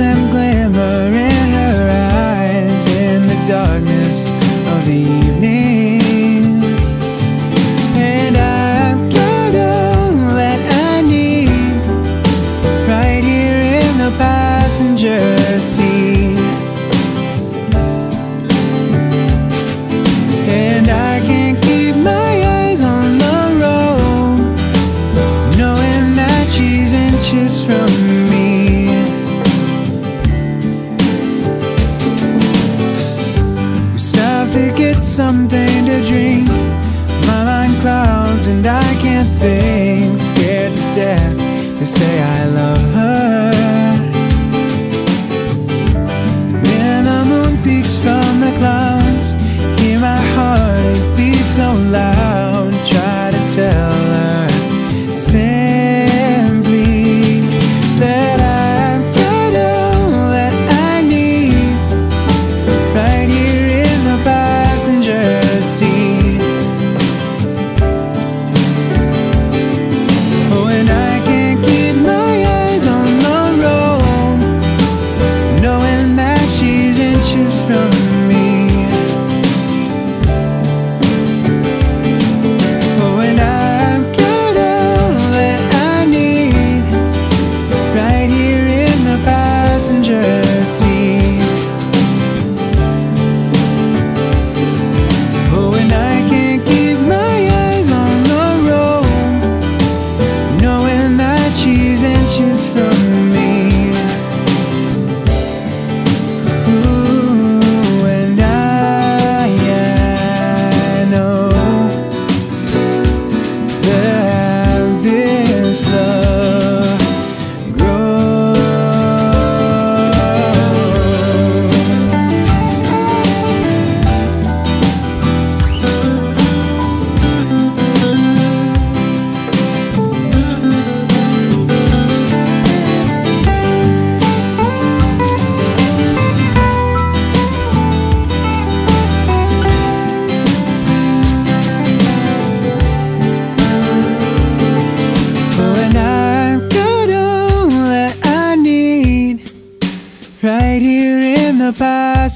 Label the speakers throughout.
Speaker 1: and glamour to get something to drink. My mind clouds and I can't think. Scared to death to say I love her. When the moon peeks from the clouds. Hear my heart beat so loud.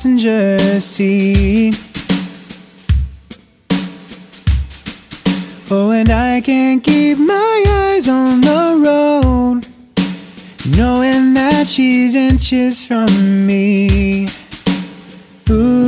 Speaker 1: passenger seat. Oh, and I can't keep my eyes on the road, knowing that she's inches from me. Ooh.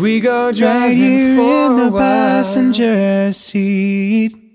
Speaker 2: we go driving
Speaker 1: right here in the passenger seat.